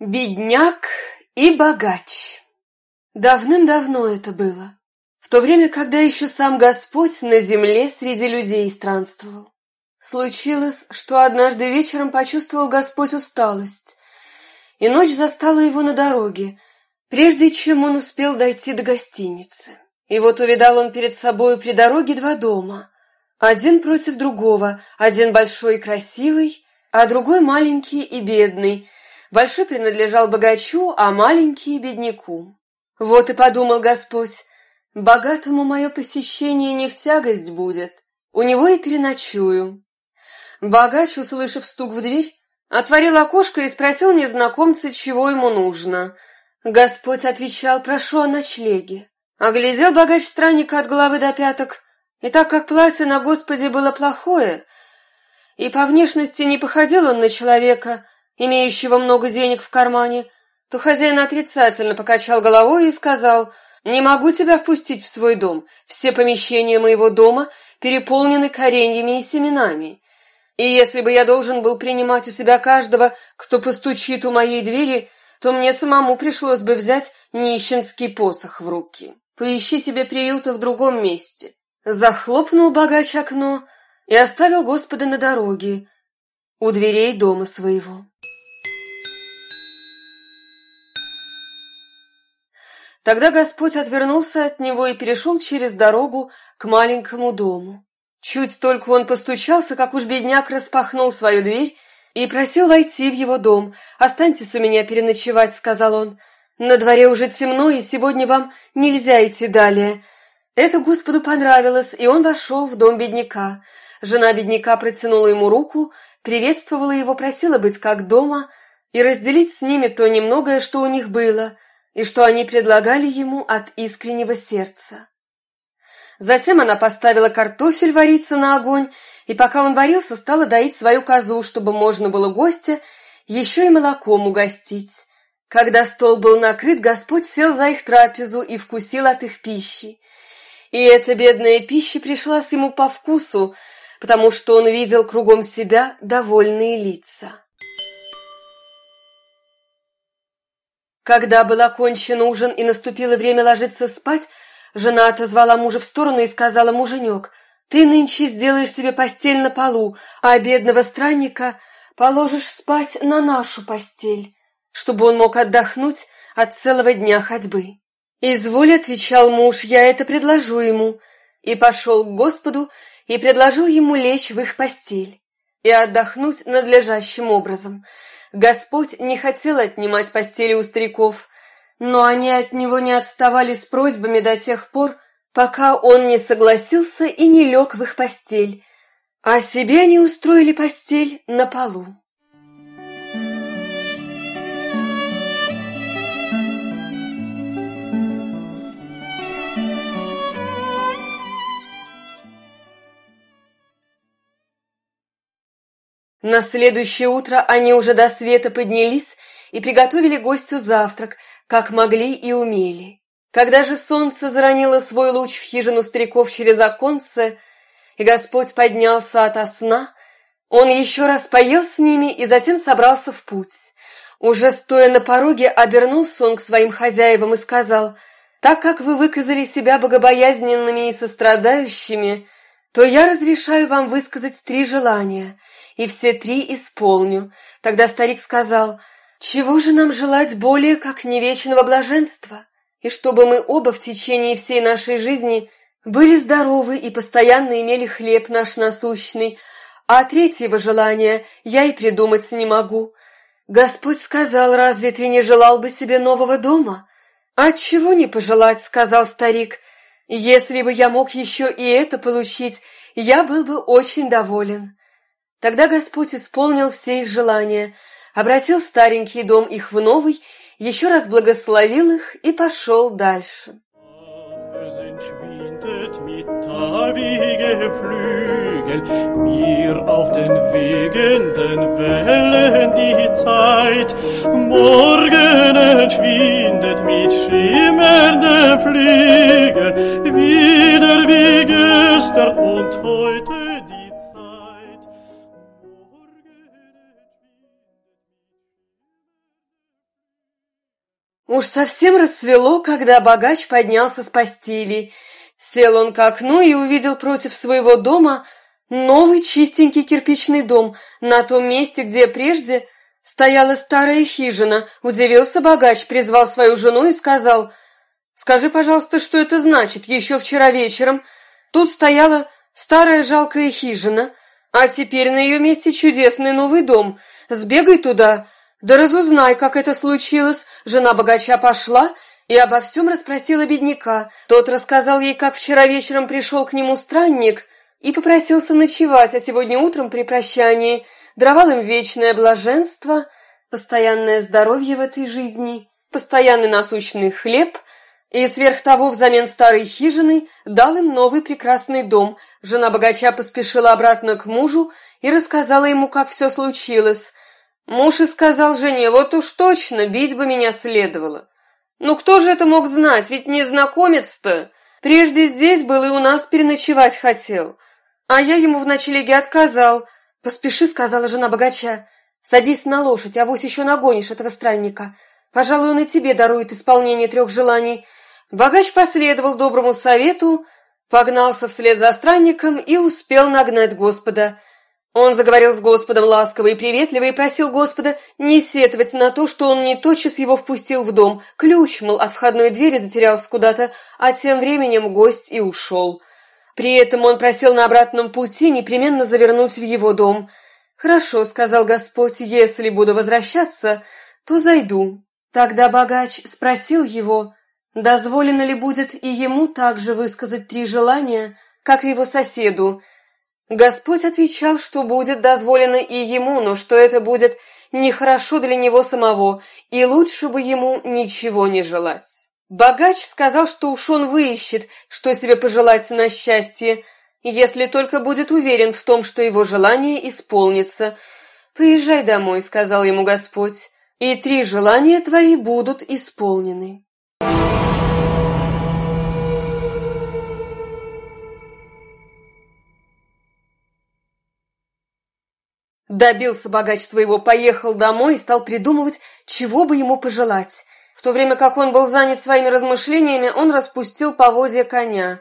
Бедняк и богач. Давным-давно это было, в то время, когда еще сам Господь на земле среди людей странствовал. Случилось, что однажды вечером почувствовал Господь усталость, и ночь застала его на дороге, прежде чем он успел дойти до гостиницы. И вот увидал он перед собой при дороге два дома, один против другого, один большой и красивый, а другой маленький и бедный — Большой принадлежал богачу, а маленький — бедняку. Вот и подумал Господь, богатому мое посещение не в тягость будет, у него и переночую. Богач, услышав стук в дверь, отворил окошко и спросил незнакомца, чего ему нужно. Господь отвечал, прошу о ночлеге. Оглядел богач странника от головы до пяток, и так как платье на Господе было плохое, и по внешности не походил он на человека, имеющего много денег в кармане, то хозяин отрицательно покачал головой и сказал, «Не могу тебя впустить в свой дом. Все помещения моего дома переполнены кореньями и семенами. И если бы я должен был принимать у себя каждого, кто постучит у моей двери, то мне самому пришлось бы взять нищенский посох в руки. Поищи себе приюта в другом месте». Захлопнул богач окно и оставил Господа на дороге, у дверей дома своего. Тогда Господь отвернулся от него и перешел через дорогу к маленькому дому. Чуть только он постучался, как уж бедняк распахнул свою дверь и просил войти в его дом. «Останьтесь у меня переночевать», — сказал он. «На дворе уже темно, и сегодня вам нельзя идти далее». Это Господу понравилось, и он вошел в дом бедняка. Жена бедняка протянула ему руку, приветствовала его, просила быть как дома и разделить с ними то немногое, что у них было — и что они предлагали ему от искреннего сердца. Затем она поставила картофель вариться на огонь, и пока он варился, стала доить свою козу, чтобы можно было гостя еще и молоком угостить. Когда стол был накрыт, Господь сел за их трапезу и вкусил от их пищи. И эта бедная пища пришлась ему по вкусу, потому что он видел кругом себя довольные лица. Когда был окончен ужин и наступило время ложиться спать, жена отозвала мужа в сторону и сказала муженек, «Ты нынче сделаешь себе постель на полу, а бедного странника положишь спать на нашу постель, чтобы он мог отдохнуть от целого дня ходьбы». «Изволь», — отвечал муж, — «я это предложу ему». И пошел к Господу и предложил ему лечь в их постель и отдохнуть надлежащим образом — Господь не хотел отнимать постели у стариков, но они от него не отставали с просьбами до тех пор, пока он не согласился и не лег в их постель, а себе они устроили постель на полу. На следующее утро они уже до света поднялись и приготовили гостю завтрак, как могли и умели. Когда же солнце заронило свой луч в хижину стариков через оконце, и Господь поднялся ото сна, он еще раз поел с ними и затем собрался в путь. Уже стоя на пороге, обернулся он к своим хозяевам и сказал, «Так как вы выказали себя богобоязненными и сострадающими, то я разрешаю вам высказать три желания — и все три исполню. Тогда старик сказал, чего же нам желать более, как не вечного блаженства? И чтобы мы оба в течение всей нашей жизни были здоровы и постоянно имели хлеб наш насущный, а третьего желания я и придумать не могу. Господь сказал, разве ты не желал бы себе нового дома? Отчего не пожелать, сказал старик. Если бы я мог еще и это получить, я был бы очень доволен. Тогда Господь исполнил все их желания, обратил старенький дом их в новый, еще раз благословил их и пошел дальше. mir auf den wegenden Wellen die Zeit. Morgen entschwindet mit schimmernden Flügeln wieder wie gestern und heute. Уж совсем рассвело, когда богач поднялся с постели. Сел он к окну и увидел против своего дома новый чистенький кирпичный дом на том месте, где прежде стояла старая хижина. Удивился богач, призвал свою жену и сказал, «Скажи, пожалуйста, что это значит? Еще вчера вечером тут стояла старая жалкая хижина, а теперь на ее месте чудесный новый дом. Сбегай туда, да разузнай, как это случилось. Жена богача пошла и обо всем расспросила бедняка. Тот рассказал ей, как вчера вечером пришел к нему странник и попросился ночевать, а сегодня утром при прощании даровал им вечное блаженство, постоянное здоровье в этой жизни, постоянный насущный хлеб — и сверх того, взамен старой хижины, дал им новый прекрасный дом. Жена богача поспешила обратно к мужу и рассказала ему, как все случилось. Муж и сказал жене, вот уж точно, бить бы меня следовало. Ну кто же это мог знать, ведь незнакомец-то. Прежде здесь был и у нас переночевать хотел. А я ему в ночлеге отказал. Поспеши, сказала жена богача. Садись на лошадь, а вось еще нагонишь этого странника. Пожалуй, он и тебе дарует исполнение трех желаний. Богач последовал доброму совету, погнался вслед за странником и успел нагнать Господа – он заговорил с Господом ласково и приветливо и просил Господа не сетовать на то, что он не тотчас его впустил в дом. Ключ, мол, от входной двери затерялся куда-то, а тем временем гость и ушел. При этом он просил на обратном пути непременно завернуть в его дом. «Хорошо», — сказал Господь, — «если буду возвращаться, то зайду». Тогда богач спросил его, дозволено ли будет и ему также высказать три желания, как и его соседу — Господь отвечал, что будет дозволено и ему, но что это будет нехорошо для него самого, и лучше бы ему ничего не желать. Богач сказал, что уж он выищет, что себе пожелать на счастье, если только будет уверен в том, что его желание исполнится. «Поезжай домой», — сказал ему Господь, — «и три желания твои будут исполнены». Добился богач своего, поехал домой и стал придумывать, чего бы ему пожелать. В то время как он был занят своими размышлениями, он распустил поводья коня.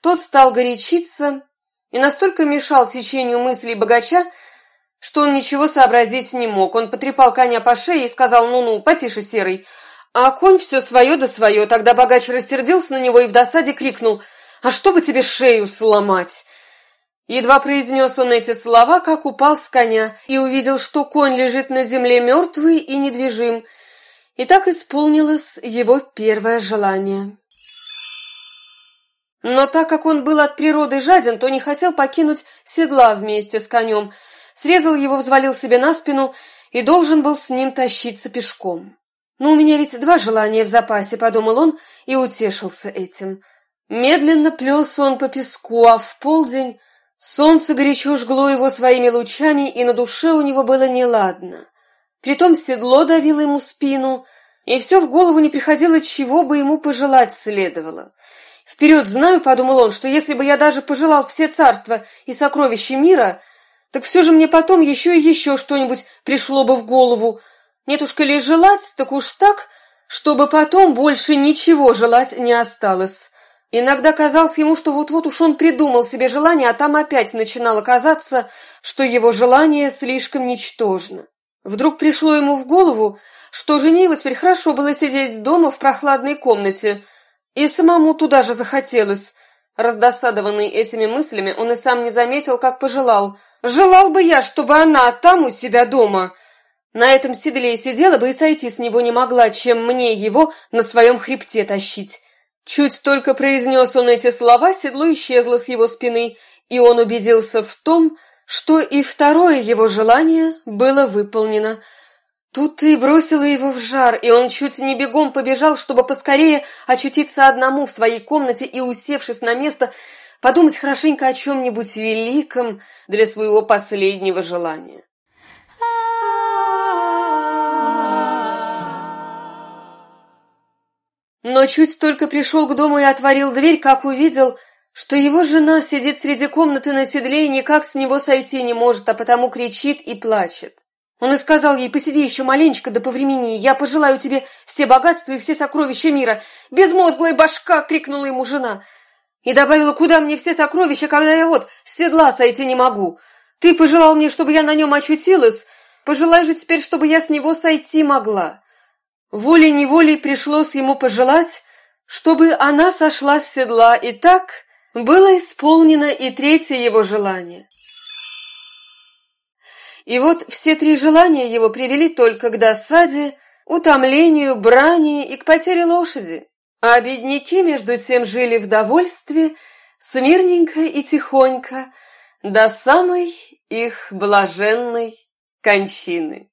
Тот стал горячиться и настолько мешал течению мыслей богача, что он ничего сообразить не мог. Он потрепал коня по шее и сказал «Ну-ну, потише, серый». А конь все свое да свое. Тогда богач рассердился на него и в досаде крикнул «А что бы тебе шею сломать?» Едва произнес он эти слова, как упал с коня и увидел, что конь лежит на земле мертвый и недвижим. И так исполнилось его первое желание. Но так как он был от природы жаден, то не хотел покинуть седла вместе с конем, срезал его, взвалил себе на спину и должен был с ним тащиться пешком. «Ну, у меня ведь два желания в запасе», — подумал он и утешился этим. Медленно плелся он по песку, а в полдень Солнце горячо жгло его своими лучами, и на душе у него было неладно. Притом седло давило ему спину, и все в голову не приходило, чего бы ему пожелать следовало. «Вперед знаю», — подумал он, — «что если бы я даже пожелал все царства и сокровища мира, так все же мне потом еще и еще что-нибудь пришло бы в голову. Нет уж, коли желать, так уж так, чтобы потом больше ничего желать не осталось». Иногда казалось ему, что вот-вот уж он придумал себе желание, а там опять начинало казаться, что его желание слишком ничтожно. Вдруг пришло ему в голову, что жене его теперь хорошо было сидеть дома в прохладной комнате, и самому туда же захотелось. Раздосадованный этими мыслями, он и сам не заметил, как пожелал. «Желал бы я, чтобы она там у себя дома!» На этом седле сидела бы и сойти с него не могла, чем мне его на своем хребте тащить. Чуть только произнес он эти слова, седло исчезло с его спины, и он убедился в том, что и второе его желание было выполнено. Тут и бросило его в жар, и он чуть не бегом побежал, чтобы поскорее очутиться одному в своей комнате и, усевшись на место, подумать хорошенько о чем-нибудь великом для своего последнего желания. Но чуть только пришел к дому и отворил дверь, как увидел, что его жена сидит среди комнаты на седле и никак с него сойти не может, а потому кричит и плачет. Он и сказал ей, посиди еще маленечко, да повремени, я пожелаю тебе все богатства и все сокровища мира. Безмозглая башка! — крикнула ему жена. И добавила, куда мне все сокровища, когда я вот с седла сойти не могу. Ты пожелал мне, чтобы я на нем очутилась, пожелай же теперь, чтобы я с него сойти могла. Волей-неволей пришлось ему пожелать, чтобы она сошла с седла, и так было исполнено и третье его желание. И вот все три желания его привели только к досаде, утомлению, брани и к потере лошади. А бедняки, между тем, жили в довольстве, смирненько и тихонько, до самой их блаженной кончины.